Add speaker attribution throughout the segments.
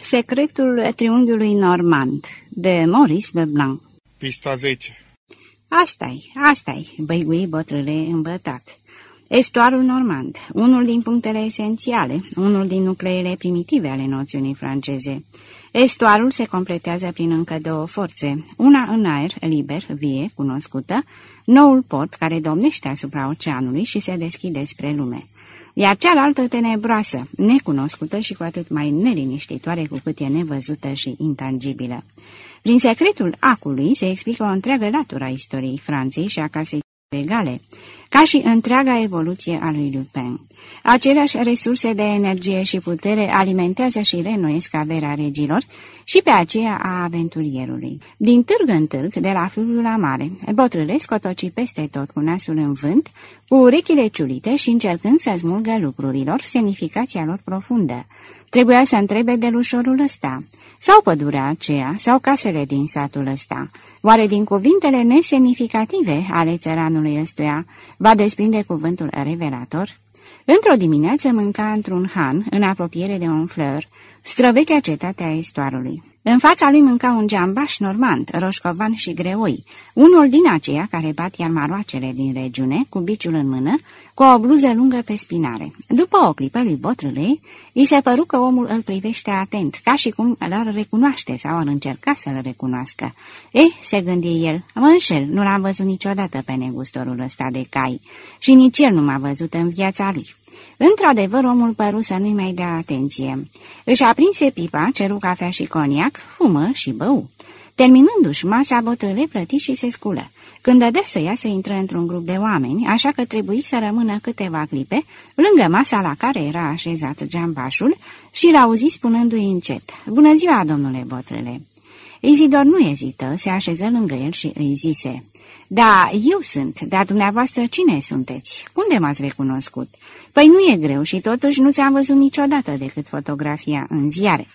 Speaker 1: Secretul triunghiului normand de Maurice Leblanc
Speaker 2: Pista 10
Speaker 1: Asta-i, asta-i, băigui bătrâle îmbătat. Estuarul normand, unul din punctele esențiale, unul din nucleele primitive ale noțiunii franceze. Estuarul se completează prin încă două forțe, una în aer, liber, vie, cunoscută, noul port care domnește asupra oceanului și se deschide spre lume iar cealaltă tenebroasă, necunoscută și cu atât mai neliniștitoare cu cât e nevăzută și intangibilă. Prin secretul acului se explică o întreagă latură a istoriei Franței și a casei regale, ca și întreaga evoluție a lui Lupin. Aceleași resurse de energie și putere alimentează și renuiesc averea regilor și pe aceea a aventurierului. Din târg în târg, de la fluviul la mare, bătrâle scotoci peste tot cu nasul în vânt, cu urechile ciulite și încercând să smulgă lucrurilor semnificația lor profundă. Trebuia să întrebe de lușorul ăsta, sau pădurea aceea, sau casele din satul ăsta. Oare din cuvintele nesemnificative ale țăranului ăstuia va desprinde cuvântul revelator? Într-o dimineață mânca într-un han, în apropiere de un flăr, străvechea cetatea estoarului. În fața lui mânca un geambaș normand, roșcovan și greoi, unul din aceia care bat iar maroacele din regiune, cu biciul în mână, cu o bluză lungă pe spinare. După o clipă lui Botrâlei, îi se păru că omul îl privește atent, ca și cum l-ar recunoaște sau ar încerca să-l recunoască. Eh, se gândi el, mă înșel, nu l-am văzut niciodată pe negustorul ăsta de cai și nici el nu m-a văzut în viața lui. Într-adevăr, omul păru să nu-i mai dea atenție. Își aprinse pipa, ceru cafea și coniac, fumă și bău. Terminându-și masa, bătrâle plăti și se sculă. Când dădea să iasă, intră într-un grup de oameni, așa că trebuie să rămână câteva clipe, lângă masa la care era așezat geambașul, și l-auzi spunându-i încet, Bună ziua, domnule bătrâle!" Izidor nu ezită, se așeză lângă el și îi zise, Da, eu sunt, dar dumneavoastră cine sunteți? Unde m-ați recunoscut?" Păi nu e greu și totuși nu ți-am văzut niciodată decât fotografia în ziare.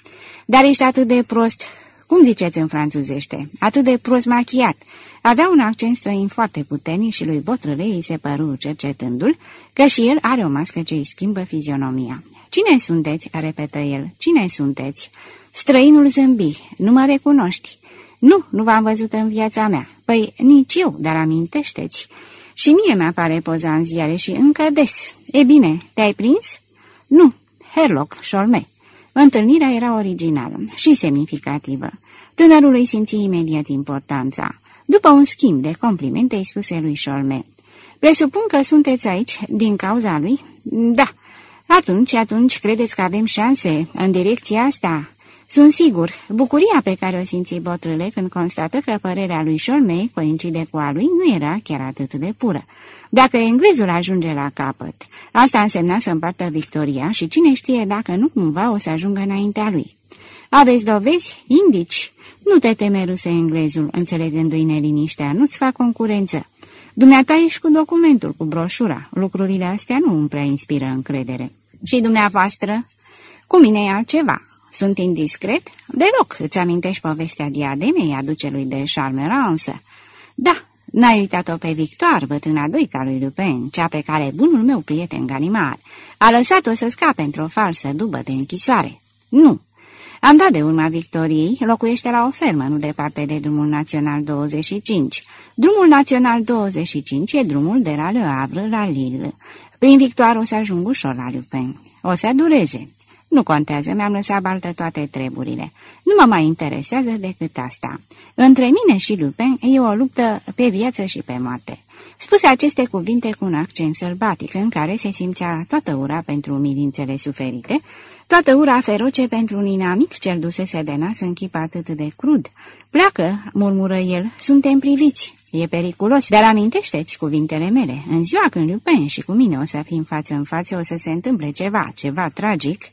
Speaker 1: Dar ești atât de prost, cum ziceți în franțuzește, atât de prost machiat. Avea un accent străin foarte puternic și lui Botrăle îi se păru cercetându-l că și el are o mască ce îi schimbă fizionomia. Cine sunteți?" repetă el. Cine sunteți?" Străinul zâmbi. Nu mă recunoști." Nu, nu v-am văzut în viața mea." Păi nici eu, dar amintește-ți." Și mie mi-apare poza în ziare și încă des. E bine, te-ai prins? Nu, Herlock, Șolme. Întâlnirea era originală și semnificativă. Tânărul îi simți imediat importanța. După un schimb de complimente, îi spuse lui Șolme. Presupun că sunteți aici din cauza lui? Da. Atunci, atunci, credeți că avem șanse în direcția asta? Sunt sigur, bucuria pe care o simți botrâle când constată că părerea lui Șolmei coincide cu a lui nu era chiar atât de pură. Dacă englezul ajunge la capăt, asta însemna să împartă victoria și cine știe dacă nu cumva o să ajungă înaintea lui. Aveți dovezi? Indici. Nu te teme, ruse englezul, înțelegându-i neliniștea, nu-ți fac concurență. Dumneata ești cu documentul, cu broșura. Lucrurile astea nu îmi prea inspiră încredere. Și dumneavoastră? Cu mine e altceva. Sunt indiscret? Deloc. Îți amintești povestea diademei a ducelui de Charmerance? Da, n-ai uitat-o pe Victor, bătrâna doica lui Lupin, cea pe care bunul meu prieten Ganimar a lăsat-o să scape într-o falsă dubă de închisoare. Nu. Am dat de urma Victoriei, locuiește la o fermă, nu departe de drumul național 25. Drumul național 25 e drumul de la Le Havre la Lille. Prin Victor o să ajung ușor la Lupin. O să dureze. Nu contează, mi-am lăsat baltă toate treburile. Nu mă mai interesează decât asta. Între mine și Lupin e o luptă pe viață și pe moarte. Spuse aceste cuvinte cu un accent sălbatic în care se simțea toată ura pentru umilințele suferite, toată ura feroce pentru un inamic cel dusese de nas în chip atât de crud. Pleacă, murmură el, suntem priviți. E periculos, dar amintește-ți cuvintele mele. În ziua când Lupin și cu mine o să fim față în față, o să se întâmple ceva, ceva tragic,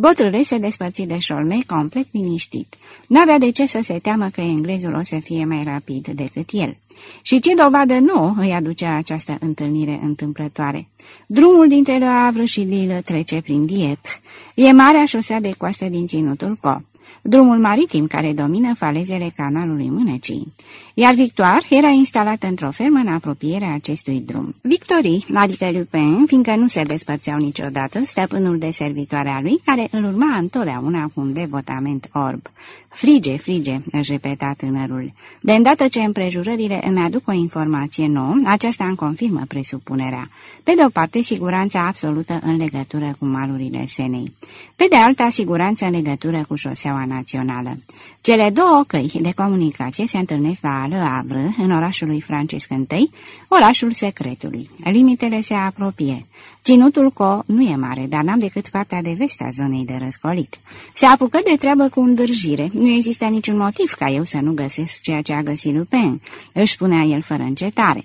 Speaker 1: Botrâle se despărți de șolmei complet liniștit. N-avea de ce să se teamă că englezul o să fie mai rapid decât el. Și ce dovadă nouă îi aducea această întâlnire întâmplătoare? Drumul dintre Le Havre și Lille trece prin Dieppe. E marea șosea de coastă din ținutul Co. drumul maritim care domină falezele canalului Mânecii, iar Victoire era instalată într-o fermă în apropierea acestui drum. Victorie, adică Lupin, fiindcă nu se despărțeau niciodată, stăpânul de servitoare a lui, care îl urma întotdeauna cu un devotament orb. Frige, frige, își repeta tânărul. De îndată ce împrejurările îmi aduc o informație nouă, aceasta îmi confirmă presupunerea. Pe de o parte, siguranța absolută în legătură cu malurile Senei. Pe de alta, siguranță în legătură cu șoseaua națională. Cele două căi de comunicație se întâlnesc la Le Havre, în orașul lui Francisc I, orașul secretului. Limitele se apropie. Ținutul Co nu e mare, dar n-am decât partea de vest a zonei de răscolit. Se apucă de treabă cu îndârjire. Nu există niciun motiv ca eu să nu găsesc ceea ce a găsit Lupin, își spunea el fără încetare.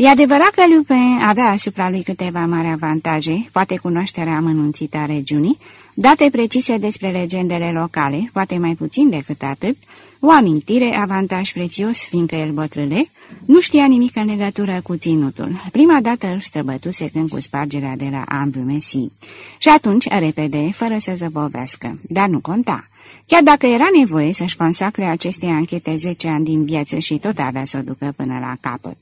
Speaker 1: E adevărat că Lupin avea asupra lui câteva mari avantaje, poate cunoașterea amănunțită a regiunii, date precise despre legendele locale, poate mai puțin decât atât, o amintire, avantaj prețios, fiindcă el bătrâne, nu știa nimic în legătură cu ținutul. Prima dată îl străbătuse când cu spargerea de la Ambru Messi. Și atunci, repede, fără să zăbovească, dar nu conta. Chiar dacă era nevoie să-și consacre aceste anchete 10 ani din viață și tot avea să o ducă până la capăt.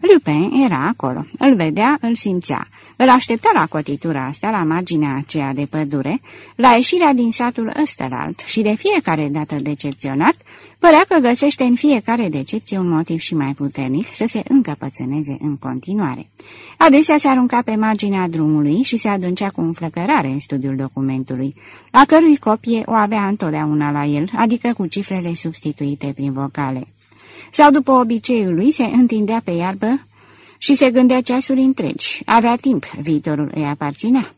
Speaker 1: Lupin era acolo. Îl vedea, îl simțea. Îl aștepta la cotitura asta, la marginea aceea de pădure, la ieșirea din satul ăstălalt și de fiecare dată decepționat, părea că găsește în fiecare decepție un motiv și mai puternic să se încăpățâneze în continuare. Adesea se arunca pe marginea drumului și se adâncea cu înflăcărare în studiul documentului, a cărui copie o avea întotdeauna la el, adică cu cifrele substituite prin vocale. Sau după obiceiul lui se întindea pe iarbă și se gândea ceasuri întregi. Avea timp, viitorul îi aparținea.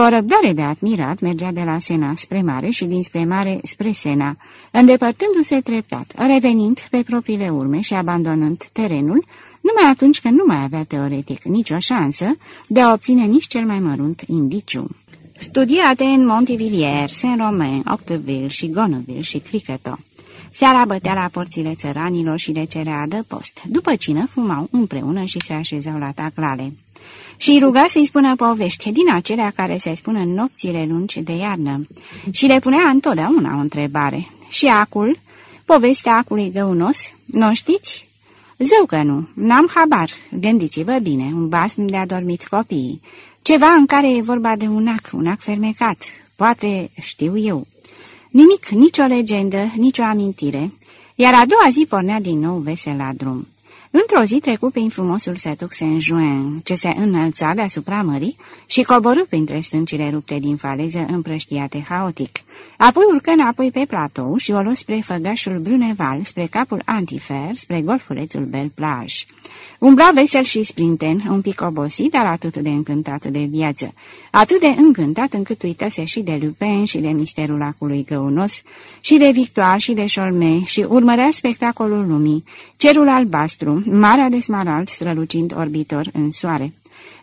Speaker 1: Cu o răbdare de admirat mergea de la Sena spre mare și dinspre mare spre Sena, îndepărtându-se treptat, revenind pe propriile urme și abandonând terenul, numai atunci când nu mai avea teoretic nicio șansă de a obține nici cel mai mărunt indiciu. Studiate în Montivilliers, Saint-Romain, Octeville și Gonneville și Criceto. Seara bătea la porțile țăranilor și le cerea adăpost. După cină fumau împreună și se așezau la taclale. Și ruga să-i spună povești din acelea care se spun în nopțile lungi de iarnă. Și le punea întotdeauna o întrebare. Și acul? Povestea acului găunos? Nu știți? Zău că nu, n-am habar. Gândiți-vă bine, un basm de adormit copiii. Ceva în care e vorba de un ac, un ac fermecat. Poate știu eu. Nimic, nicio legendă, nicio amintire, iar a doua zi pornea din nou vesel la drum. Într-o zi trecu prin frumosul sătuc Saint-Juin, ce se înălța deasupra mării și coborâ printre stâncile rupte din faleză împrăștiate haotic. Apoi urcă înapoi pe platou și o luă spre făgașul Bruneval, spre capul Antifer, spre golfulețul Bel Plage. Umbra vesel și sprinten, un pic obosit, dar atât de încântat de viață. Atât de încântat încât uitase și de Lupin și de misterul acului găunos, și de Victoire și de Cholme și urmărea spectacolul lumii, cerul albastru, marea de smarald strălucind orbitor în soare.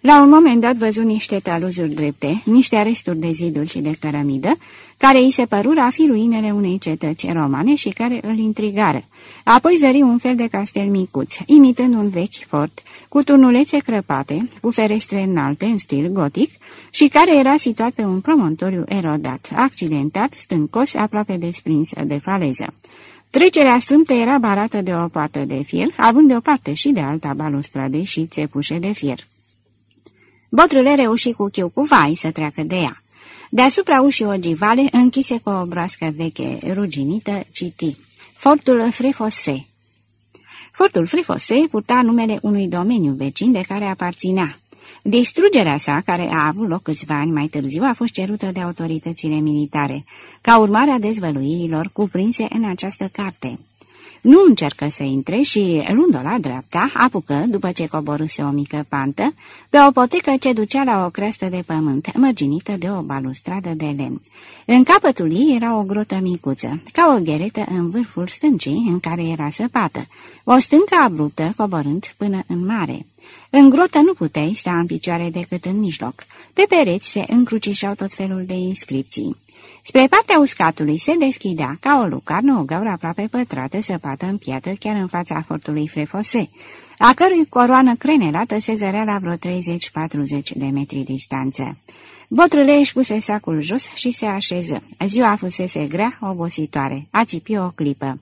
Speaker 1: La un moment dat văzu niște taluzuri drepte, niște resturi de ziduri și de cărămidă, care îi se părură a fi ruinele unei cetăți romane și care îl intrigară. Apoi zări un fel de castel micuț, imitând un vechi fort, cu turnulețe crăpate, cu ferestre înalte în stil gotic și care era situat pe un promontoriu erodat, accidentat, stâncos, aproape desprins de faleză. Trecerea strâmtă era barată de o poartă de fier, având de o parte și de alta balustrade și țepușe de fier. Botrâle reuși cu chiu cu vai să treacă de ea. Deasupra ușii ogivale, închise cu o broască veche ruginită, citi. Fortul Frifose. Fortul Frifose purta numele unui domeniu vecin de care aparținea. Distrugerea sa, care a avut loc câțiva ani mai târziu, a fost cerută de autoritățile militare, ca urmare a dezvăluirilor cuprinse în această carte. Nu încercă să intre și, luând-o la dreapta, apucă, după ce coborâse o mică pantă, pe o potecă ce ducea la o creastă de pământ, mărginită de o balustradă de lemn. În capătul ei era o grotă micuță, ca o gheretă în vârful stâncii, în care era săpată, o stâncă abruptă, coborând până în mare. În grotă nu puteai sta în picioare decât în mijloc. Pe pereți se încrucișau tot felul de inscripții. Spre partea uscatului se deschidea, ca o lucarnă, o gaură aproape pătrată, săpată în piatră, chiar în fața fortului Frefose, a cărui coroană crenelată se zărea la vreo 30-40 de metri distanță. Botrâle își puse sacul jos și se așeză. Ziua fusese grea, obositoare. A țipi o clipă.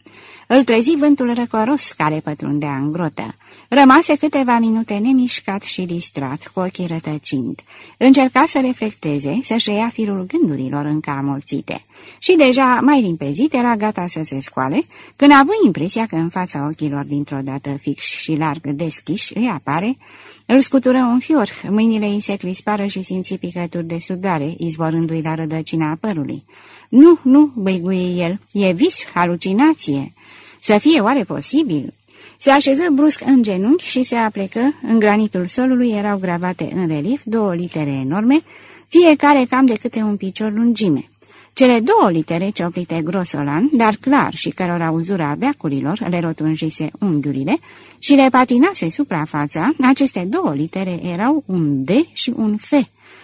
Speaker 1: Îl trezi vântul răcoros care pătrundea în grotă. Rămase câteva minute nemișcat și distrat, cu ochii rătăcind. Încerca să reflecteze, să-și ia firul gândurilor încă amorțite. Și deja, mai limpezit, era gata să se scoale, când a avut impresia că în fața ochilor dintr-o dată fix și larg deschiși îi apare, îl scutură un fior, mâinile îi se crispară și simți picături de sudare, izvorându-i la rădăcina părului. Nu, nu, băiguie el, e vis, halucinație. Să fie oare posibil? Se așeză brusc în genunchi și se aplecă. În granitul solului erau gravate în relief două litere enorme, fiecare cam de câte un picior lungime. Cele două litere cioplite grosolan, dar clar și cărora uzura beacurilor le rotunjise unghiurile și le patinase suprafața, aceste două litere erau un D și un F.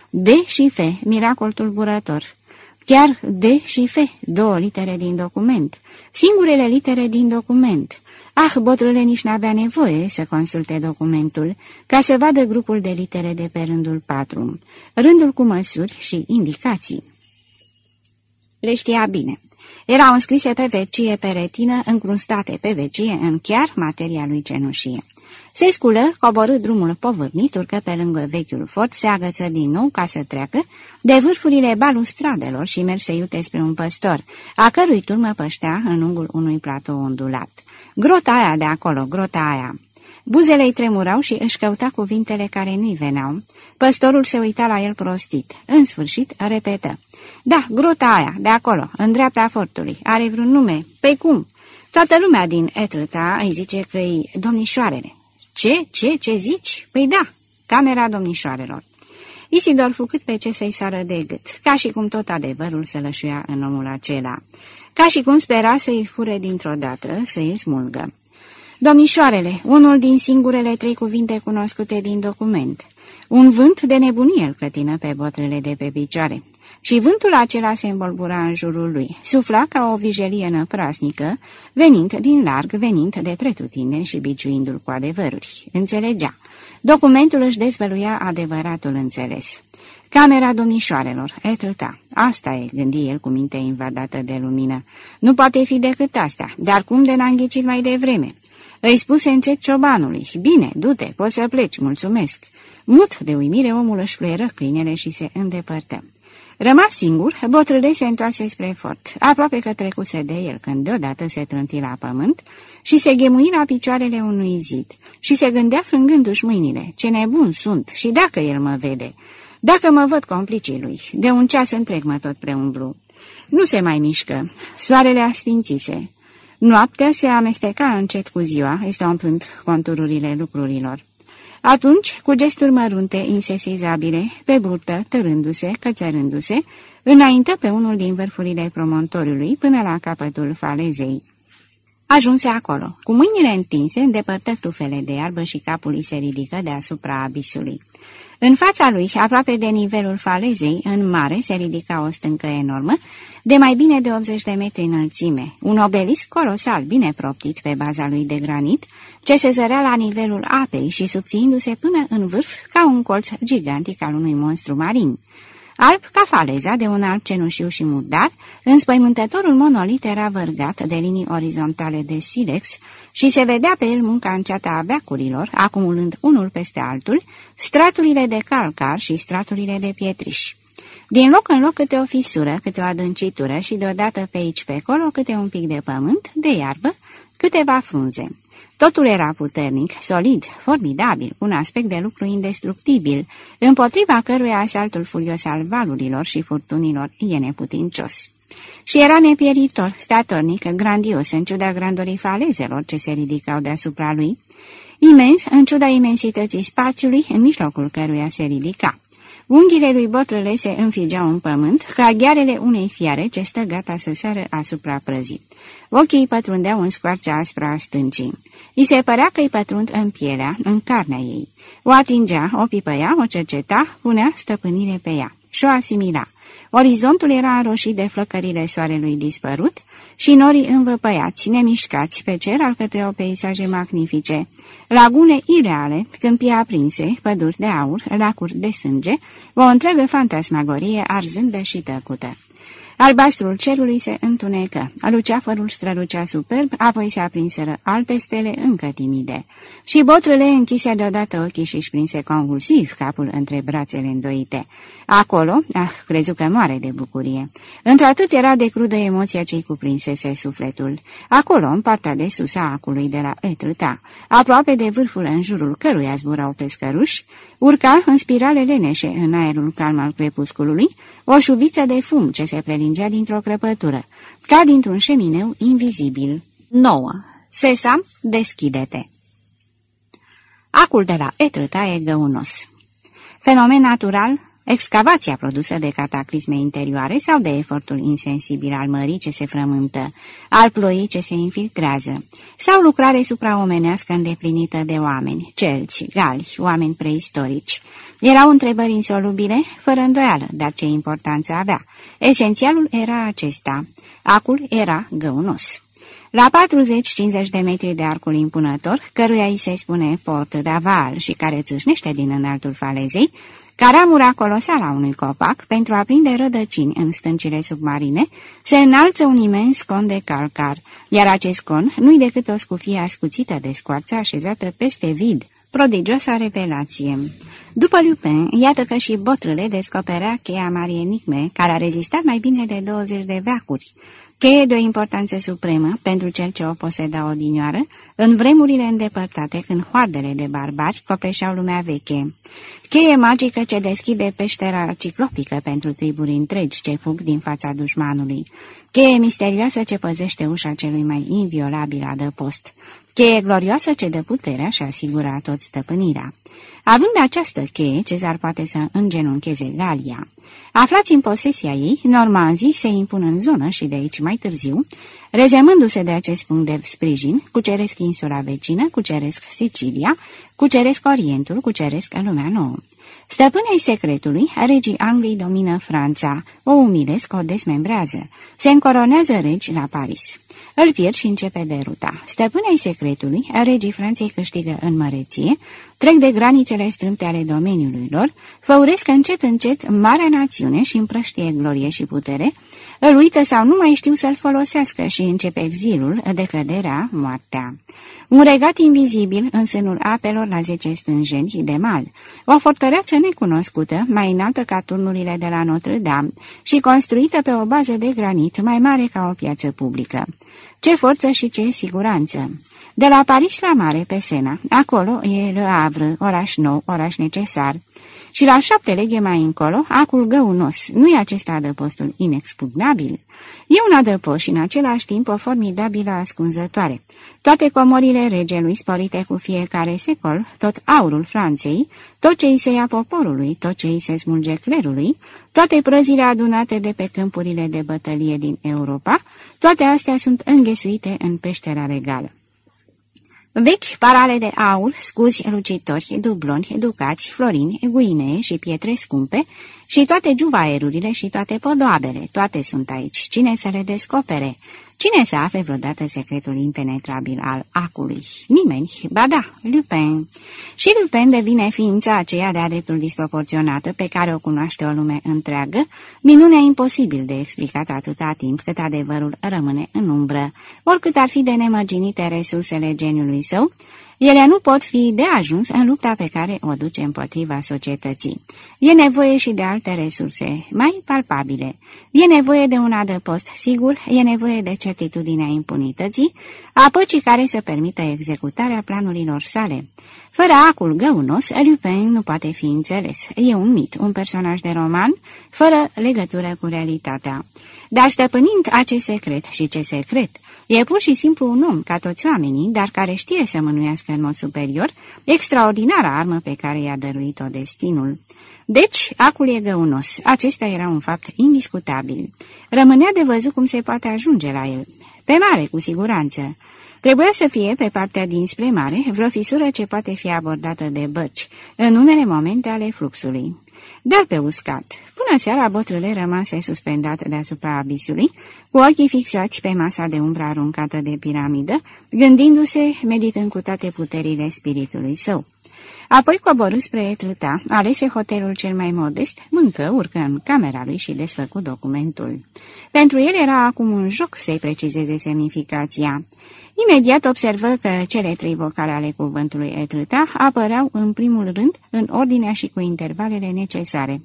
Speaker 1: D și F, miracol tulburător. Chiar D și F, două litere din document. Singurele litere din document. Ah, botrule nici n-avea nevoie să consulte documentul, ca să vadă grupul de litere de pe rândul 4, rândul cu măsuri și indicații. Le știa bine. Erau înscrise pe vecie pe retină, încrustate pe vecie în chiar materia lui cenușie. Se sculă, coborâ drumul povârnit, urcă pe lângă vechiul fort, se agăță din nou ca să treacă de vârfurile balustradelor și merse iute spre un păstor, a cărui turmă păștea în ungul unui platou ondulat. Grota aia de acolo, grota aia. Buzele îi tremurau și își căuta cuvintele care nu-i veneau. Păstorul se uita la el prostit. În sfârșit, repetă. Da, grota aia, de acolo, în dreapta fortului. Are vreun nume? Păi cum? Toată lumea din Etrăta îi zice că-i domnișoarele. Ce? Ce? Ce zici? Păi da, camera domnișoarelor. Isidor fu cât pe ce să-i sară de gât, ca și cum tot adevărul se lășuia în omul acela, ca și cum spera să i fure dintr-o dată, să îl smulgă. Domnișoarele, unul din singurele trei cuvinte cunoscute din document. Un vânt de nebunie îl clătină pe botrele de pe picioare. Și vântul acela se învolbura în jurul lui, sufla ca o vijelie năprasnică, venind din larg, venind de pretutine și biciuindu-l cu adevăruri. Înțelegea. Documentul își dezvăluia adevăratul înțeles. Camera domnișoarelor, etrăta. Asta e, gândi el cu minte invadată de lumină. Nu poate fi decât asta, dar cum de n-a mai devreme? Îi spuse încet ciobanului, bine, du-te, poți să pleci, mulțumesc. Mut de uimire, omul își fluieră câinele și se îndepărtă. Rămas singur, botrâle se întoarse spre fort, aproape că trecuse de el, când deodată se trânti la pământ și se ghemui la picioarele unui zid și se gândea frângându-și mâinile, ce nebun sunt și dacă el mă vede, dacă mă văd complicii lui, de un ceas întreg mă tot preumblu. Nu se mai mișcă, soarele asfințise. Noaptea se amesteca încet cu ziua, umplând contururile lucrurilor. Atunci, cu gesturi mărunte, insesizabile, pe burtă, târându-se, cățărându-se, înaintă pe unul din vârfurile promontoriului până la capătul falezei. Ajunse acolo. Cu mâinile întinse, îndepărtă tufele de iarbă și capul îi se ridică deasupra abisului. În fața lui, aproape de nivelul falezei, în mare, se ridica o stâncă enormă, de mai bine de 80 de metri înălțime, un obelisc colosal bine proptit pe baza lui de granit, ce se zărea la nivelul apei și subțiindu-se până în vârf ca un colț gigantic al unui monstru marin. Alb ca faleza de un alb cenușiu și murdar, înspăimântătorul monolit era vărgat de linii orizontale de silex și se vedea pe el munca înceată a beacurilor, acumulând unul peste altul, straturile de calcar și straturile de pietriș. Din loc în loc câte o fisură, câte o adâncitură și deodată pe aici pe acolo câte un pic de pământ, de iarbă, câteva frunze. Totul era puternic, solid, formidabil, un aspect de lucru indestructibil, împotriva căruia asaltul furios al valurilor și furtunilor e neputincios. Și era nepieritor, statornic, grandios, în ciuda grandorii falezelor ce se ridicau deasupra lui, imens, în ciuda imensității spațiului, în mijlocul căruia se ridica. Unghiile lui botrăle se înfigeau în pământ, ca ghearele unei fiare ce stă gata să sară asupra prăzii. Ochii pătrundeau în scoarța aspra stâncii. I se părea că îi pătrund în pielea, în carnea ei. O atingea, o pipăia, o cerceta, punea stăpânire pe ea. și o asimila. Orizontul era înroșit de flăcările soarelui dispărut și norii învăpăiați, nemișcați pe cer alcătuiau peisaje magnifice. Lagune ireale, câmpii aprinse, păduri de aur, lacuri de sânge, o întreagă fantasmagorie arzândă și tăcută. Albastrul cerului se întunecă, luceafărul strălucea superb, apoi se aprinseră alte stele încă timide. Și botrele închise deodată ochii și-și prinse convulsiv capul între brațele îndoite. Acolo, ah, crezu că moare de bucurie. Într-atât era de crudă emoția ce-i cuprinsese sufletul. Acolo, în partea de sus a acului de la Etrâta, aproape de vârful în jurul căruia zburau pescăruși, urca în spirale leneșe în aerul calm al crepusculului o șuviță de fum ce se prelingea dintr-o crăpătură, ca dintr-un șemineu invizibil. 9. Sesam, deschide-te! Acul de la Etrâta e găunos. Fenomen natural, excavația produsă de cataclisme interioare sau de efortul insensibil al mării ce se frământă, al ploii ce se infiltrează, sau lucrare supraomenească îndeplinită de oameni, celți, gali, oameni preistorici. Erau întrebări insolubile, fără îndoială, dar ce importanță avea. Esențialul era acesta. Acul era găunos. La 40-50 de metri de arcul impunător, căruia îi se spune port d'aval și care țâșnește din înaltul falezei, Caramura colosală a unui copac, pentru a prinde rădăcini în stâncile submarine, se înalță un imens con de calcar, iar acest con nu-i decât o scufie ascuțită de scoarță așezată peste vid, prodigioasa revelație. După Lupin, iată că și botrâle descoperea cheia Marie Enigme, care a rezistat mai bine de 20 de veacuri, cheie de o importanță supremă pentru cel ce o poseda odinioară, în vremurile îndepărtate când hoardele de barbari copeșeau lumea veche. Cheie magică ce deschide peștera ciclopică pentru triburi întregi ce fug din fața dușmanului. Cheie misterioasă ce păzește ușa celui mai inviolabil adăpost. Cheie glorioasă ce dă puterea și asigură tot stăpânirea. Având această cheie, cezar poate să îngenuncheze Galia. Aflați în posesia ei, normanzii se impun în zonă și de aici mai târziu, rezemându-se de acest punct de sprijin, cuceresc insula vecină, cuceresc Sicilia, cuceresc Orientul, cuceresc lumea nouă. Stăpânei secretului, regii Anglii domină Franța, o umilesc, o desmembrează. Se încoronează regi la Paris. Îl pierd și începe deruta. Stăpânei secretului, regii Franței câștigă în măreție, trec de granițele strâmte ale domeniului lor, făuresc încet încet marea națiune și împrăștie glorie și putere, îl uită sau nu mai știu să-l folosească și începe exilul, decăderea, moartea. Un regat invizibil în sânul apelor la zece stânjeni de mal, o fortăreață necunoscută, mai înaltă ca turnurile de la Notre-Dame și construită pe o bază de granit mai mare ca o piață publică. Ce forță și ce siguranță! De la Paris la mare, pe Sena, acolo e Le Havre, oraș nou, oraș necesar. Și la șapte leghe mai încolo, acul găunos, nu e acesta adăpostul inexpugnabil? E un adăpost și în același timp o formidabilă ascunzătoare. Toate comorile regelui sporite cu fiecare secol, tot aurul Franței, tot ce îi se ia poporului, tot ce îi se smulge clerului, toate prăzile adunate de pe câmpurile de bătălie din Europa, toate astea sunt înghesuite în peștera regală. Vechi parale de aur, scuzi lucitori, dubloni, ducați, florini, guinee și pietre scumpe și toate juvaerurile și toate podoabele, toate sunt aici. Cine să le descopere? Cine să afle vreodată secretul impenetrabil al acului? Nimeni. Ba da, Lupin. Și Lupin devine ființa aceea de-a dreptul disproporționată pe care o cunoaște o lume întreagă, minunea imposibil de explicat atâta timp cât adevărul rămâne în umbră, oricât ar fi de nemărginite resursele geniului său, ele nu pot fi de ajuns în lupta pe care o duce împotriva societății. E nevoie și de alte resurse, mai palpabile. E nevoie de un adăpost sigur, e nevoie de certitudinea impunității, a păcii care să permită executarea planurilor sale. Fără acul găunos, Lupin nu poate fi înțeles. E un mit, un personaj de roman, fără legătură cu realitatea. Dar stăpânind acest secret și ce secret, E pur și simplu un om, ca toți oamenii, dar care știe să mânuiască în mod superior, extraordinara armă pe care i-a dăruit-o destinul. Deci, acul e găunos. Acesta era un fapt indiscutabil. Rămânea de văzut cum se poate ajunge la el. Pe mare, cu siguranță. Trebuia să fie, pe partea dinspre mare, vreo fisură ce poate fi abordată de băci, în unele momente ale fluxului. dar pe uscat. Până seara, botrâle rămase suspendat deasupra abisului, cu ochii fixați pe masa de umbră aruncată de piramidă, gândindu-se, meditând cu toate puterile spiritului său. Apoi coborâ spre Etrâta, alese hotelul cel mai modest, mâncă, urcă în camera lui și desfăcu documentul. Pentru el era acum un joc să-i precizeze semnificația. Imediat observă că cele trei vocale ale cuvântului Etrâta apăreau în primul rând în ordinea și cu intervalele necesare.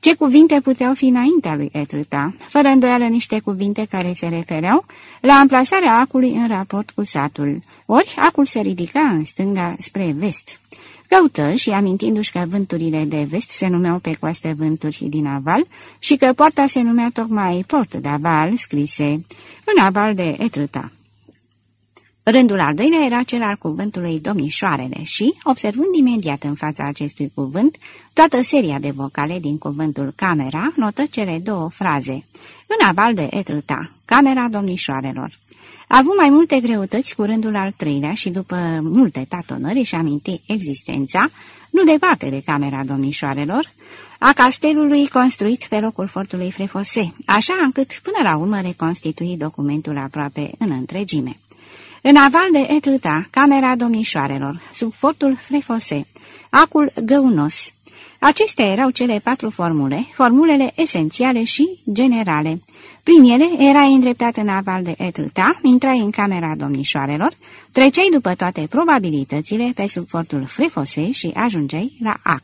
Speaker 1: Ce cuvinte puteau fi înaintea lui Etrâta, fără îndoială niște cuvinte care se refereau la amplasarea acului în raport cu satul, ori acul se ridica în stânga spre vest. Căută și amintindu-și că vânturile de vest se numeau pe coaste vânturi din aval și că poarta se numea tocmai port de aval, scrise în aval de Etrâta. Rândul al doilea era cel al cuvântului domnișoarele și, observând imediat în fața acestui cuvânt toată seria de vocale din cuvântul camera, notă cele două fraze. În aval de etrâta, camera domnișoarelor. A avut mai multe greutăți cu rândul al treilea și după multe tatonări și aminti existența, nu departe de camera domnișoarelor, a castelului construit pe locul fortului Frefose, așa încât până la urmă reconstitui documentul aproape în întregime. În aval de Etrâta, camera domnișoarelor, sub fortul Frefose, acul găunos. Acestea erau cele patru formule, formulele esențiale și generale. Prin ele era îndreptat în aval de Etrâta, intrai în camera domnișoarelor, treceai după toate probabilitățile pe sub fortul Frefose și ajungeai la Ac.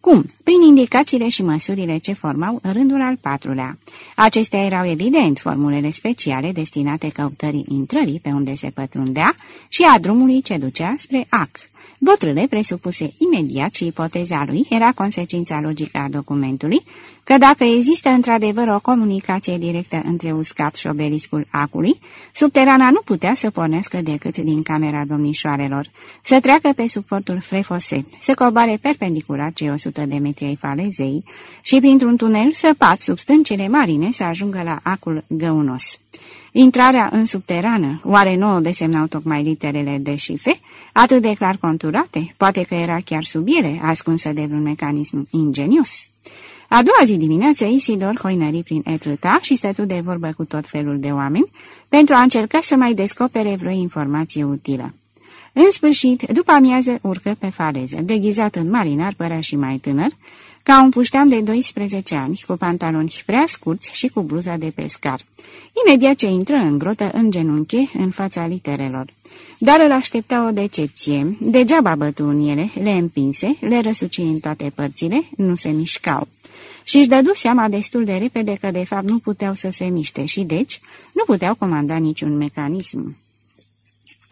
Speaker 1: Cum? Prin indicațiile și măsurile ce formau rândul al patrulea. Acestea erau evident formulele speciale destinate căutării intrării pe unde se pătrundea și a drumului ce ducea spre AC. Botrâle presupuse imediat și ipoteza lui era consecința logică a documentului, că dacă există într-adevăr o comunicație directă între uscat și obeliscul acului, subterana nu putea să pornească decât din camera domnișoarelor, să treacă pe suportul Frefose, să coboare perpendicular cei 100 de metri ai falezei și printr-un tunel să pat sub stâncele marine să ajungă la acul găunos. Intrarea în subterană, oare nu o desemnau tocmai literele de și F, atât de clar conturate, poate că era chiar sub ele, ascunsă de un mecanism ingenios? A doua zi dimineață, Isidor hoinări prin Etrâta și stătu de vorbă cu tot felul de oameni pentru a încerca să mai descopere vreo informație utilă. În sfârșit, după amiază, urcă pe faleză, deghizat în marinar, părea și mai tânăr, ca un puștean de 12 ani, cu pantaloni prea scurți și cu bluza de pescar. Imediat ce intră în grotă, în genunche, în fața literelor. Dar îl aștepta o decepție. Degeaba bătu în ele, le împinse, le răsuci în toate părțile, nu se mișcau. Și își dădu seama destul de repede că de fapt nu puteau să se miște și deci nu puteau comanda niciun mecanism.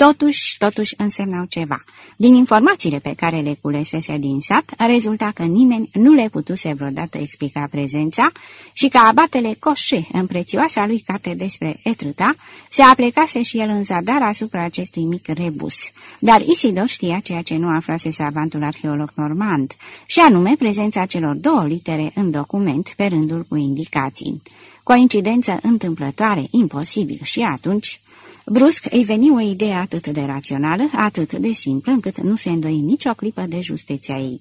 Speaker 1: Totuși, totuși însemnau ceva. Din informațiile pe care le culesese din sat, rezulta că nimeni nu le putuse vreodată explica prezența și că abatele Coșe, în prețioasa lui carte despre Etruta, se aplecase și el în zadar asupra acestui mic rebus. Dar Isidor știa ceea ce nu aflase savantul arheolog normand, și anume prezența celor două litere în document pe rândul cu indicații. Coincidență întâmplătoare, imposibil, și atunci... Brusc îi veni o idee atât de rațională, atât de simplă, încât nu se îndoi nicio clipă de justeția ei.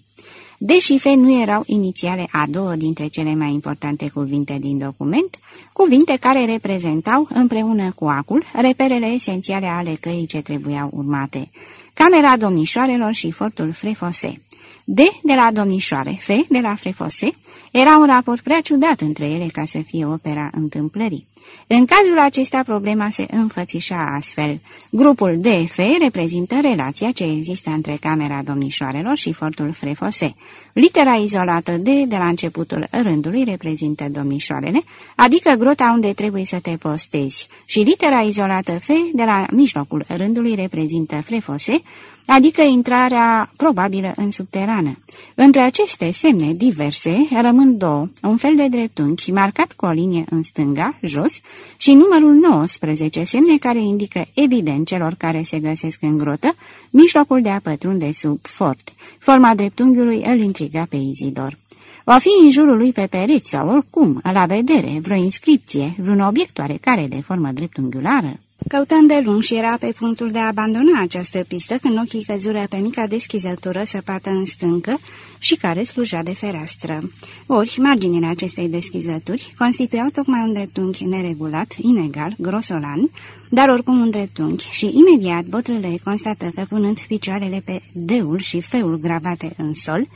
Speaker 1: Deși fe nu erau inițiale a două dintre cele mai importante cuvinte din document, cuvinte care reprezentau, împreună cu acul, reperele esențiale ale căii ce trebuiau urmate, camera domnișoarelor și fortul Frefose. D de la domnișoare, F de la Frefose, era un raport prea ciudat între ele ca să fie opera întâmplării. În cazul acesta, problema se înfățișa astfel. Grupul DF reprezintă relația ce există între camera domnișoarelor și fortul Frefose. Litera izolată D de la începutul rândului reprezintă domnișoarele, adică grota unde trebuie să te postezi, și litera izolată F de la mijlocul rândului reprezintă Frefose, adică intrarea probabilă în subterană. Între aceste semne diverse rămân două, un fel de dreptunghi marcat cu o linie în stânga, jos, și numărul 19, semne care indică evident celor care se găsesc în grotă, mijlocul de a pătrunde sub fort. Forma dreptunghiului îl intriga pe Izidor. Va fi în jurul lui pe pereți sau oricum, la vedere, vreo inscripție, vreun obiect oarecare de formă dreptunghiulară? Căută îndelung și era pe punctul de a abandona această pistă când ochii căzură pe mica deschizătură săpată în stâncă și care sluja de fereastră. Ori, marginile acestei deschizături constituiau tocmai un dreptunghi neregulat, inegal, grosolan, dar oricum un dreptunghi și imediat botrâle constată că punând picioarele pe deul și feul gravate în sol,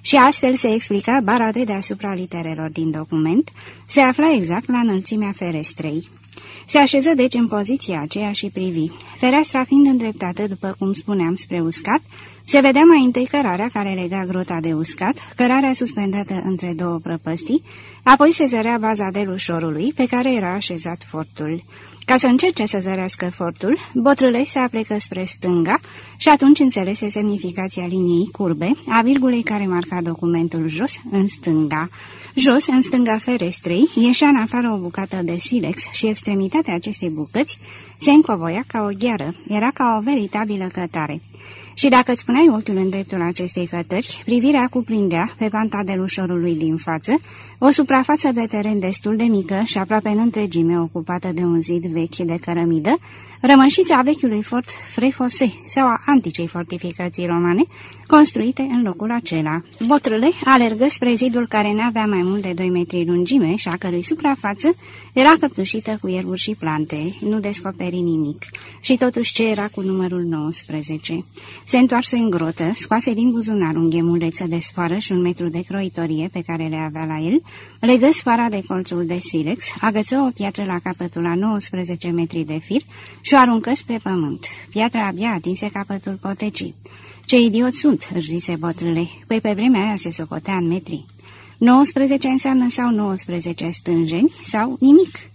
Speaker 1: și astfel se explica bara de deasupra literelor din document, se afla exact la înălțimea ferestrei. Se așeză deci în poziția aceea și privi. Fereastra fiind îndreptată, după cum spuneam, spre uscat, se vedea mai întâi cărarea care lega grota de uscat, cărarea suspendată între două prăpăstii, apoi se zărea baza de lușorului, pe care era așezat fortul. Ca să încerce să zărească fortul, botrâlei se aplecă spre stânga și atunci înțelese semnificația liniei curbe, a virgulei care marca documentul jos, în stânga. Jos, în stânga ferestrei, ieșea în afară o bucată de silex și extremitatea acestei bucăți se încovoia ca o gheară, era ca o veritabilă cătare. Și dacă îți puneai ochiul în dreptul acestei cătări, privirea cuprindea, pe panta de lușorului din față, o suprafață de teren destul de mică și aproape în întregime ocupată de un zid vechi de cărămidă, rămășița vechiului fort Frefose sau a anticei fortificații romane, construite în locul acela. Botrâle alergă spre zidul care n-avea mai mult de 2 metri lungime și a cărui suprafață era căptușită cu ierburi și plante, nu descoperi nimic. Și totuși ce era cu numărul 19? Se întoarse în grotă, scoase din buzunar un ghemuleță de sfoară și un metru de croitorie pe care le avea la el, legă sfoara de colțul de silex, agăță o piatră la capătul la 19 metri de fir și o aruncă spre pământ. Piatra abia atinse capătul potecii. Ce idiot sunt, își zise botrâle, păi pe vremea aia se socotea în metri. 19 înseamnă sau 19 stânjeni sau nimic.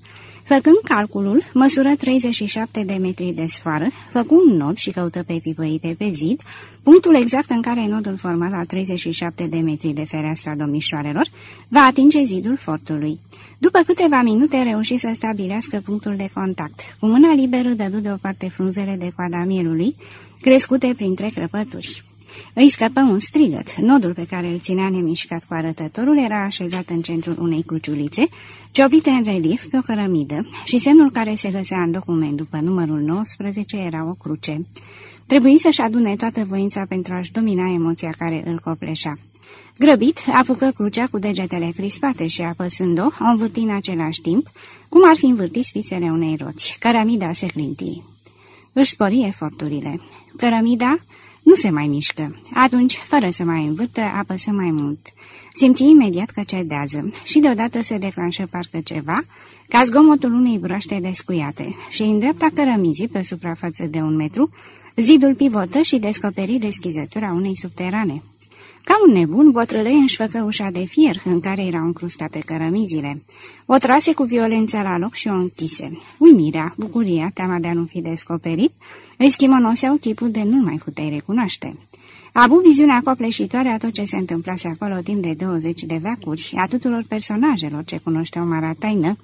Speaker 1: Făcând calculul, măsură 37 de metri de sfoară, făcu un nod și căută pe pipăite pe zid, punctul exact în care nodul format la 37 de metri de fereastra domnișoarelor va atinge zidul fortului. După câteva minute reuși să stabilească punctul de contact. Cu mâna liberă dădu deoparte frunzele de coada mielului, crescute printre crăpături. Îi scăpă un strigăt. Nodul pe care îl ținea nemișcat cu arătătorul era așezat în centrul unei cruciulițe, cioplite în relief pe o cărămidă, și semnul care se găsea în document după numărul 19 era o cruce. Trebuie să-și adune toată voința pentru a-și domina emoția care îl copleșea. Grăbit, apucă crucea cu degetele crispate și apăsând-o, o învârti în același timp, cum ar fi învârtit spițele unei roți. Cărămida se clinti. Își spori eforturile. Cărămida nu se mai mișcă. Atunci, fără să mai învârtă, apăsă mai mult. Simți imediat că cedează și deodată se declanșă parcă ceva, ca zgomotul unei broaște descuiate și în dreapta cărămizii, pe suprafață de un metru, zidul pivotă și descoperi deschizătura unei subterane. Ca un nebun, botrălei își făcă ușa de fier în care erau încrustate cărămizile. O trase cu violență la loc și o închise. Uimirea, bucuria, teama de a nu fi descoperit, îi schimonoseau chipul de nu mai puteai recunoaște. A avut viziunea copleșitoare a tot ce se întâmplase acolo timp de 20 de veacuri, a tuturor personajelor ce cunoșteau Mara Taină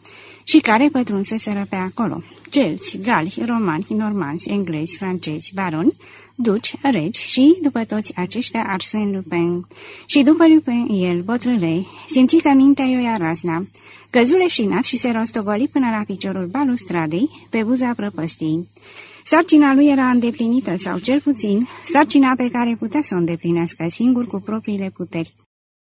Speaker 1: și care pătrunseseră pe acolo. Celți, gali, romani, normanzi, englezi, francezi, baroni, duci, regi și, după toți aceștia, Arsène Lupin. Și după Lupin, el, botrâlei, simți că mintea i-o ia razna. Căzu leșinat și se rostogoli până la piciorul balustradei, pe buza prăpăstii. Sarcina lui era îndeplinită, sau cel puțin, sarcina pe care putea să o îndeplinească singur cu propriile puteri.